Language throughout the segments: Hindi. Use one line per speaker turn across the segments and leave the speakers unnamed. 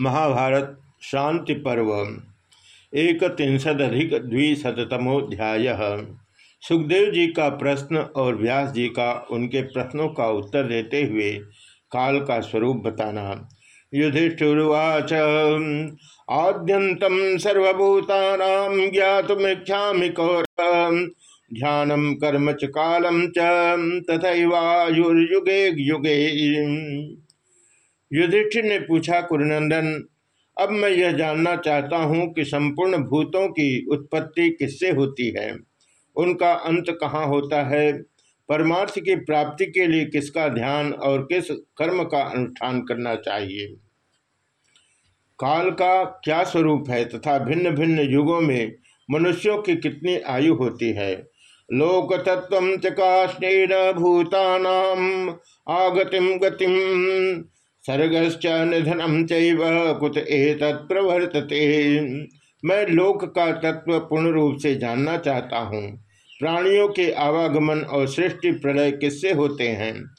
महाभारत शांति पर्व एक त्रिशदिक द्विशतमोध्याय सुखदेव जी का प्रश्न और व्यास जी का उनके प्रश्नों का उत्तर देते हुए काल का स्वरूप बताना। युधिष्ठिर्वाच आद्यंतम सर्वभूता ज्ञातमीक्षा कौर ध्यानम कर्म च कालम च, तथैवायुर्युगे युगे। युधिष्ठिर ने पूछा, कुरनंदन, अब मैं यह जानना चाहता हूँ कि संपूर्ण भूतों की उत्पत्ति किससे होती है? उनका अंत कहाँ होता है? परमार्थ की प्राप्ति के लिए किसका ध्यान और किस कर्म का अनुष्ठान करना चाहिए? काल का क्या स्वरूप है तथा भिन्न भिन्न युगों में मनुष्यों की कितनी आयु होती है? लोक तत्व चकाष्ण भूतानाम आगतिम गतिम सर्गश्च निधनम चैव कुत एत प्रवर्तते। मैं लोक का तत्व पूर्ण रूप से जानना चाहता हूँ। प्राणियों के आवागमन और सृष्टि प्रलय किससे होते हैं?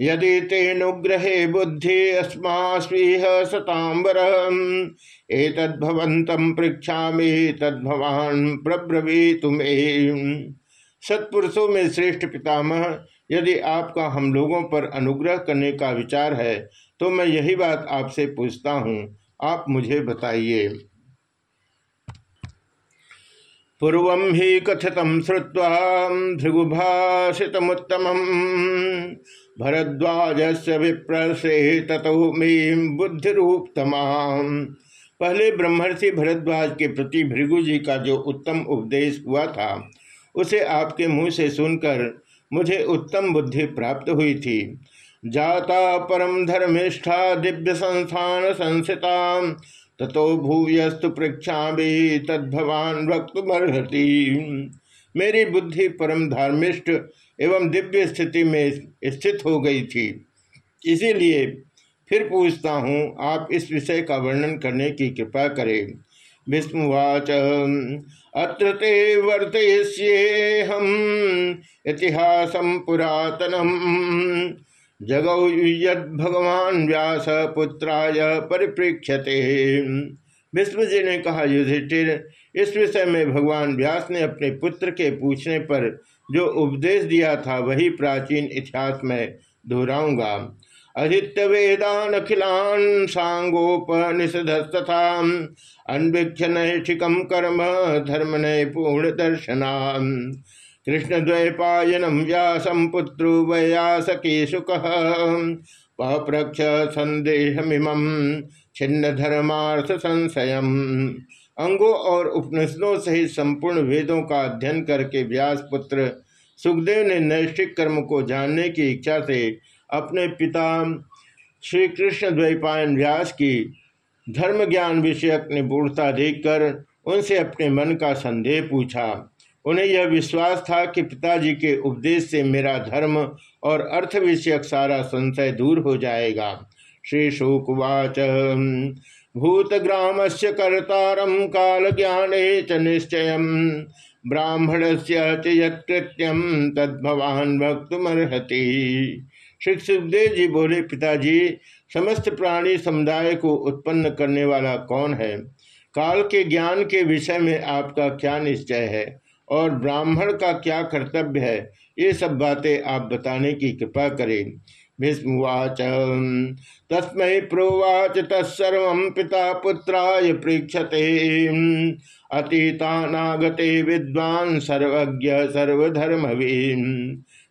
यदि तेनुग्रहे बुद्धि अस्मास्वीह सतांबर एतद्भवंतम पृक्षा तद्भवान प्रब्रवी तुम्हें सत्पुरुषों में श्रेष्ठ पितामह यदि आपका हम लोगों पर अनुग्रह करने का विचार है तो मैं यही बात आपसे पूछता हूँ। आप मुझे बताइए। पूर्व ही कथित श्रुवा भृगुभाषितमुत्तम भरद्वाज से विप्रसे बुद्धिरूपतमा पहले ब्रह्मर्षि भरद्वाज के प्रति भृगु जी का जो उत्तम उपदेश हुआ था, उसे आपके मुँह से सुनकर मुझे उत्तम बुद्धि प्राप्त हुई थी। जाता परम धर्मिष्ठा दिव्य संस्थान संसिता ततो भूयस्तु पृक्षा भी तद्भवान भक्तमर्हति मेरी बुद्धि परम धर्मिष्ठ एवं दिव्य स्थिति में स्थित हो गई थी। इसीलिए फिर पूछता हूँ, आप इस विषय का वर्णन करने की कृपा करें। भीष्मवाच अत्र ते हम इतिहास पुरातनम। जगौ यद भगवान व्यास पुत्राय परिप्रेक्षते विष्णु जी ने कहा, युधिष्ठिर, इस विषय में भगवान व्यास ने अपने पुत्र के पूछने पर जो उपदेश दिया था, वही प्राचीन इतिहास में दोहराऊँगा। अहित्य वेदान अखिलान सांगोपनिषदस्तथा अन्वीक्ष नैष्ठिकम कर्म धर्म नय पूर्ण दर्शना कृष्णद्वैपायनम व्यासम पुत्रु वयासकी शुक पप्रक्ष छिन्न धर्मार्थ संशय अंगों और उपनिषदों सहित संपूर्ण वेदों का अध्ययन करके व्यास पुत्र सुखदेव ने नैष्ठिक कर्म को जानने की इच्छा से अपने पिता श्री कृष्ण द्वैपायन व्यास की धर्म ज्ञान विषयक निपुणता देखकर उनसे अपने मन का संदेह पूछा। उन्हें यह विश्वास था कि पिताजी के उपदेश से मेरा धर्म और अर्थ विषयक सारा संशय दूर हो जाएगा। श्री शुकवाच भूतग्राम से कर्तारम काल ज्ञान च निश्चय ब्राह्मण से यत्यम तद्भवान भक्तमर्हति श्री सुखदेव जी बोले, पिताजी, समस्त प्राणी समुदाय को उत्पन्न करने वाला कौन है? काल के ज्ञान के विषय में आपका क्या निश्चय है? और ब्राह्मण का क्या कर्तव्य है? ये सब बातें आप बताने की कृपा करें। भीष्मवाच, तस्म प्रोवाच, तत्सर्व पिता पुत्राय पृक्षते अतीतानागते विद्वान सर्वज्ञ, सर्वधर्मवीन।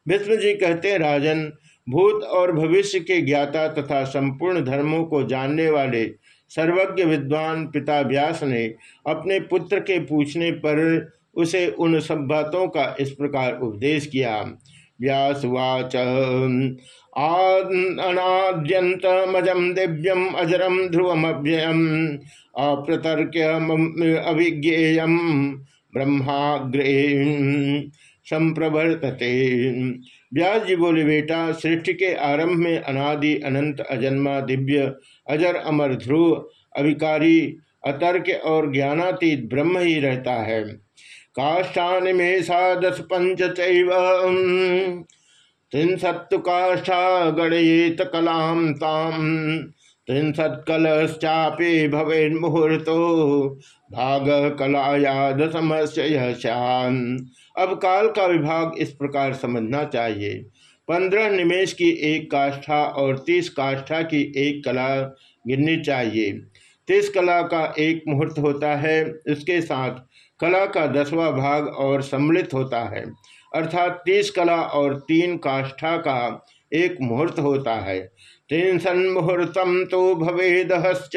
भीष्म जी कहते, राजन भूत और भविष्य के ज्ञाता तथा संपूर्ण धर्मों को जानने वाले सर्वज्ञ विद्वान पिता व्यास ने अपने पुत्र के पूछने पर उसे उन सब बातों का इस प्रकार उपदेश किया। व्यासवाच अनाद्यंतमजम दिव्यम अजरम ध्रुवम ध्रुवमव्ययम अप्रतर्क्य अभिज्ञेयम ब्रह्माग्रे संप्रवर्तते व्यास जी बोले, बेटा, सृष्टि के आरंभ में अनादि, अनंत, अजन्मा, दिव्य, अजर, अमर, ध्रुव अभिकारी अतर्क और ज्ञानातीत ब्रह्म ही रहता है। काष्ठानि में दस पंच त्रिंसत्तु काष्ठा गणयेत कलाम ताम। त्रिंशत्कलश्चापी भवे मुहूर्तो भाग कलाया दशमस्य श्यान अब काल का विभाग इस प्रकार समझना चाहिए। पंद्रह निमेश की एक काष्ठा और तीस काष्ठा की एक कला गिननी चाहिए। तीस कला का एक मुहूर्त होता है उसके साथ कला का दसवां भाग और सम्मिलित होता है। अर्थात तीस कला और तीन काष्ठा का एक मुहूर्त होता है। मुहूर्तम तो भवेदहश्च।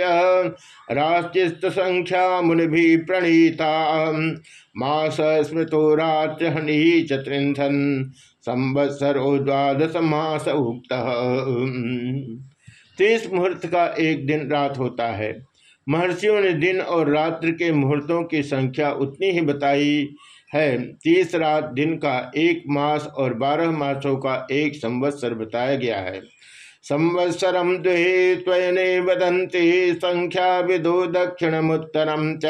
संख्या मुनि प्रणीता मास स्मृतो रात्रहनि चत्रिंसन संवत्सरो द्वादश मास उक्त तीस मुहूर्त का एक दिन रात होता है। महर्षियों ने दिन और रात्र के मुहूर्तों की संख्या उतनी ही बताई है। तीस रात दिन का एक मास और बारह मासों का एक संवत्सर बताया गया है। संवत्सरम द्वे त्वयने वदंती संख्या विदो दक्षिणमुत्तरम च।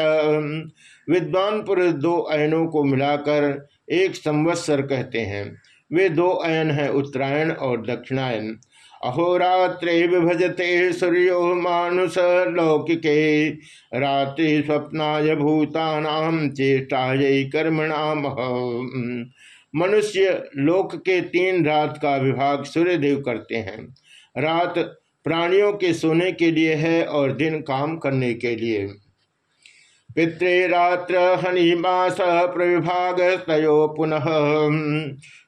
विद्वान पुरुष दो अयनों को मिलाकर एक संवत्सर कहते हैं। वे दो अयन हैं, उत्तरायण और दक्षिणायन। अहोरात्रे विभजते सूर्यो मानुष लौकिके। रात्रि स्वप्नाय भूतानाम चेष्टाय कर्मणाम मनुष्य लोक के तीन रात का विभाग सूर्यदेव करते हैं। रात प्राणियों के सोने के लिए है और दिन काम करने के लिए। पित्रे पितृरात्र हनिमास प्रविभाग तयो पुनः।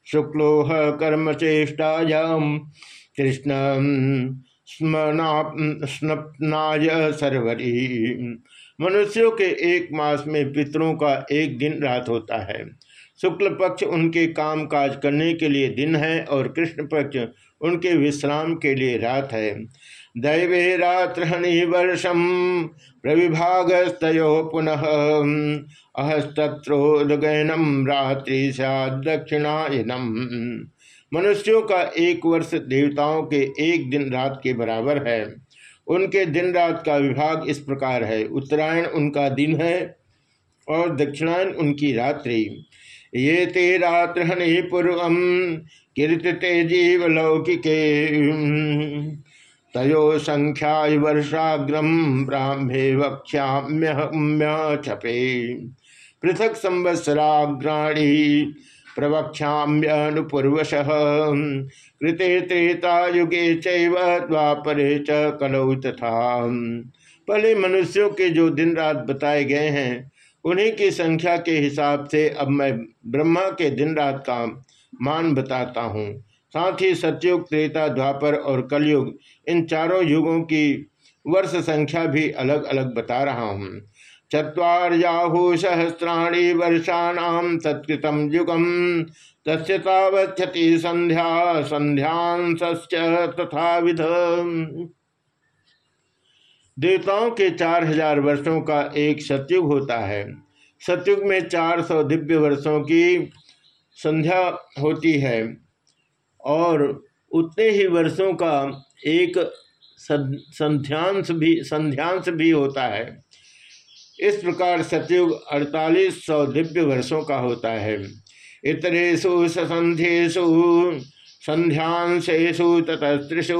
शुक्लोह कर्म चेष्टायाम कृष्ण स्नपनाय सर्वरी। मनुष्यों के एक मास में पितरों का एक दिन रात होता है। शुक्ल पक्ष उनके काम काज करने के लिए दिन है और कृष्ण पक्ष उनके विश्राम के लिए रात है। दैवे रात्रहनि वर्षम प्रविभागस्तो पुनः। अहस्तत्रोदगैनम रात्रि दक्षिणायनम मनुष्यों का एक वर्ष देवताओं के एक दिन रात के बराबर है। उनके दिन रात का विभाग इस प्रकार है। उत्तरायण उनका दिन है और दक्षिणायन उनकी रात्रि। ये ते रात्रहनि पूर्व कीर्तिते जीवलौकिके। तयो संख्या वर्षाग्रम ब्राह्मे वक्ष्याम्य छपे पृथक संवत्सराग्राणी प्रवक्षाम्यनुपूर्वश कृते त्रेता युगे द्वापरे च कलौ तथा। पहले मनुष्यों के जो दिन रात बताए गए हैं उन्हीं की संख्या के हिसाब से अब मैं ब्रह्मा के दिन रात का मान बताता हूँ। साथ ही सत्युग, त्रेता, द्वापर और कलयुग, इन चारों युगों की वर्ष संख्या भी अलग अलग बता रहा हूँ। चुर्याहु सहस्राणी वर्षाणाम तत्कृतम युगम तस्तावती संध्या संध्यांश तथा विध देवताओं के चार हज़ार वर्षों का एक सतयुग होता है। सतयुग में चार सौ दिव्य वर्षों की संध्या होती है और उतने ही वर्षों का एक संध्यांश भी संध्यांश भी होता है। इस प्रकार सतयुग अड़तालीस सौ दिव्य वर्षों का होता है। इतरेशु सन्ध्येशु संध्यांशेषु ततस्त्रिषु।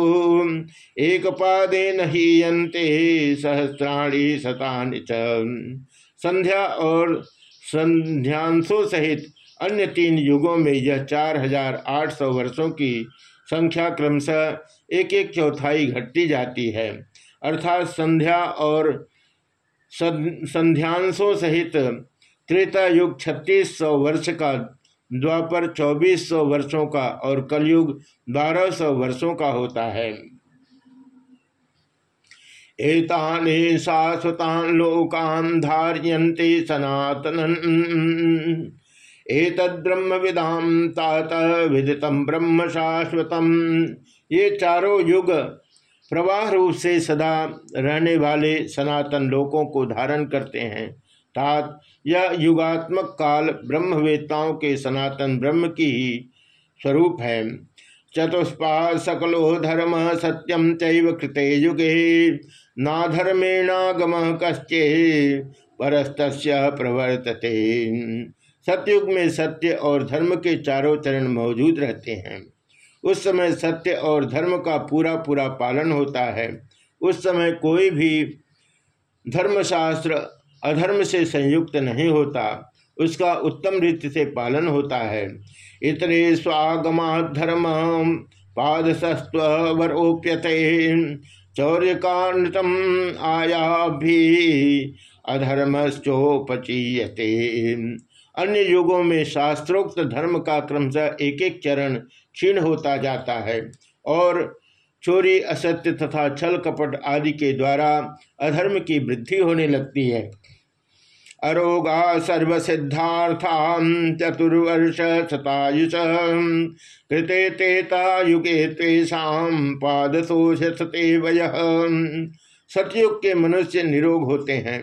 एक पादे हीयंते सहस्राणी शतानि संध्या और संध्यांशों सहित अन्य तीन युगों में यह चार हज़ार आठ सौ वर्षों की संख्या क्रमशः एक एक चौथाई घटती जाती है। अर्थात संध्या और संध्यांशों सहित त्रेता युग छत्तीस सौ वर्ष का द्वापर चौबीस सौ वर्षों का और कलयुग सौ वर्षों का होता है। एतानि शाश्वतान लोकान धारियंते सनातन एतद ब्रह्म विदाम तात विदितम ब्रह्म शाश्वतम ये चारों युग प्रवाह रूप से सदा रहने वाले सनातन लोकों को धारण करते हैं। तात यह युगात्मक काल ब्रह्मवेत्ताओं के सनातन ब्रह्म की ही स्वरूप है। चतुष्पा सकलो धर्म सत्यम चैव कृते युगे, नाधर्मेणागम कश्चे परस्त प्रवर्तते। सतयुग में सत्य और धर्म के चारों चरण मौजूद रहते हैं। उस समय सत्य और धर्म का पूरा पूरा पालन होता है। उस समय कोई भी धर्मशास्त्र अधर्म से संयुक्त नहीं होता, उसका उत्तम रीति से पालन होता है। इतरे स्वागमा धर्म पादसस्व वरोप्यते चौर्य कांडतम आया भी अधर्मश्चोपचीयते अन्य युगों में शास्त्रोक्त धर्म का क्रमशः एक एक चरण क्षीण होता जाता है और चोरी, असत्य तथा छल कपट आदि के द्वारा अधर्म की वृद्धि होने लगती है। अरोगा सर्वसिद्धार्था चतुर्वर्ष शतायुष कृते तेता युगे तेषाम पादशोषते वय। सतयुग के मनुष्य निरोग होते हैं।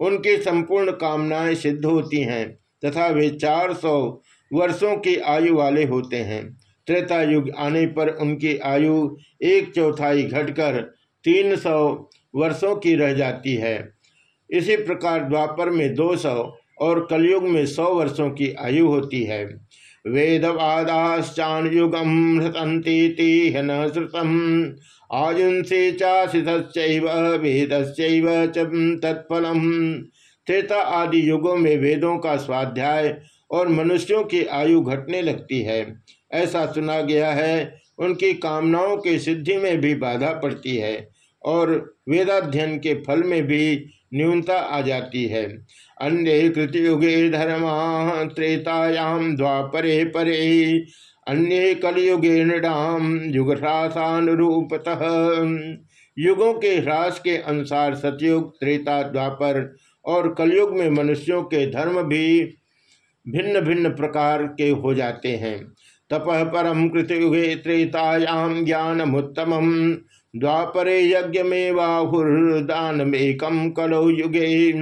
उनकी संपूर्ण कामनाएँ सिद्ध होती हैं तथा वे चार सौ वर्षों की आयु वाले होते हैं। त्रेता युग आने पर उनकी आयु एक चौथाई घटकर तीन सौ वर्षों की रह जाती है। इसी प्रकार द्वापर में दो सौ और कलयुग में सौ वर्षों की आयु होती है। वेदवादाश्चान युगम हृतंती न श्रुतम। आयुंसे तत्फलम। त्रेता आदि युगों में वेदों का स्वाध्याय और मनुष्यों की आयु घटने लगती है। ऐसा सुना गया है, उनकी कामनाओं की सिद्धि में भी बाधा पड़ती है। और वेदाध्ययन के फल में भी न्यूनता आ जाती है। अन्य कृतयुगे धर्म त्रेतायाम द्वापरे परे। अन्य कलयुगे नृणाम युगह्रासानुरूपतः। युगों के ह्रास के अनुसार सतयुग, त्रेता, द्वापर और कलयुग में मनुष्यों के धर्म भी भिन्न भिन्न प्रकार के हो जाते हैं। तपह परम कृतयुगे त्रेतायाम ज्ञानमुत्तम द्वापरे यज्ञ में बाहुर्दानमेकम कलो युगे।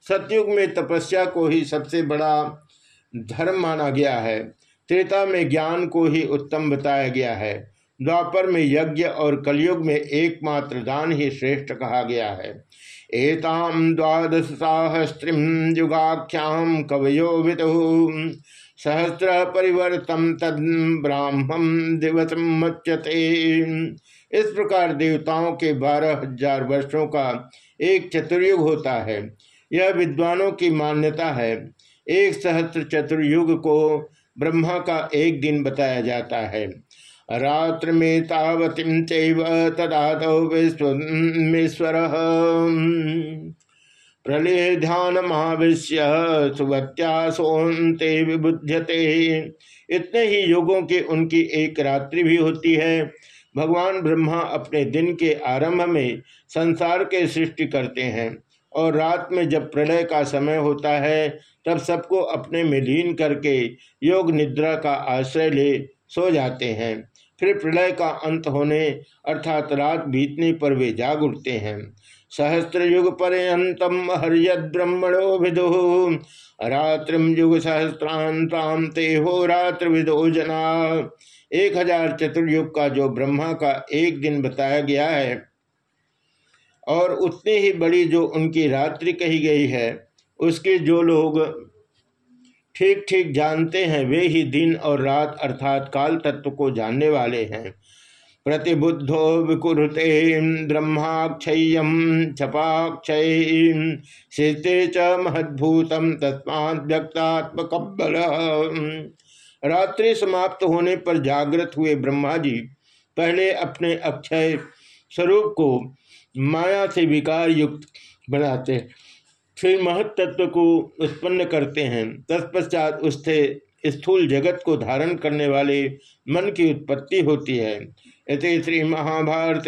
सतयुग में तपस्या को ही सबसे बड़ा धर्म माना गया है। त्रेता में ज्ञान को ही उत्तम बताया गया है। द्वापर में यज्ञ और कलयुग में एकमात्र दान ही श्रेष्ठ कहा गया है। एताम द्वादश साहस्त्रिम युगाख्याम कवयो विदु। सहस्र परिवर्तम तद ब्राह्मम दिवस मच्यते। इस प्रकार देवताओं के बारह हज़ार वर्षों का एक चतुर्युग होता है। यह विद्वानों की मान्यता है। एक सहस्त्र चतुर्युग को ब्रह्मा का एक दिन बताया जाता है। रात्र में तदातौ विश्वेश्वर प्रलय ध्यान महाविश्य सुवत्यासोन्ते विबुध्यते। इतने ही योगों के उनकी एक रात्रि भी होती है। भगवान ब्रह्मा अपने दिन के आरंभ में संसार के सृष्टि करते हैं और रात में जब प्रलय का समय होता है, तब सबको अपने में लीन करके योग निद्रा का आश्रय ले सो जाते हैं। फिर प्रलय का अंत होने अर्थात रात बीतने पर वे जाग उठते हैं। सहस्त्र युग पर्यतम हरियद ब्रह्मणो विदु रात्रिम युग सहस्त्रांताम ते हो रात्र विदो जना। एक हज़ार चतुर्युग का जो ब्रह्मा का एक दिन बताया गया है, और उतनी ही बड़ी जो उनकी रात्रि कही गई है, उसके जो लोग ठीक ठीक जानते हैं, वे ही दिन और रात अर्थात काल तत्व को जानने वाले हैं। प्रतिबुद्धो विकुरुते ब्रह्माक्षय छपाक्षय शीते च महद्भूतम तस्मा व्यक्तात्मक रात्रि समाप्त होने पर जागृत हुए ब्रह्मा जी पहले अपने अक्षय स्वरूप को माया से विकार युक्त बनाते, फिर महत्त्व को उत्पन्न करते हैं। तत्पश्चात उससे स्थूल जगत को धारण करने वाले मन की उत्पत्ति होती है। इति श्री महाभारत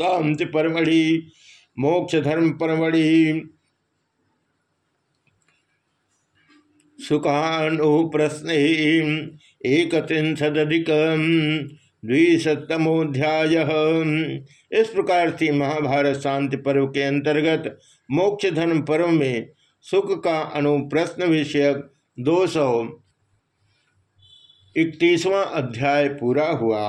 शांति परमढ़ि मोक्ष धर्म परमढ़ि। सुखानु प्रश्न एक त्रिशदिक द्विशतमोध्याय इस प्रकार से महाभारत शांति पर्व के अंतर्गत मोक्ष धर्म पर्व में सुख का अनुप्रश्न विषयक दो सौ इकतीसवां अध्याय पूरा हुआ।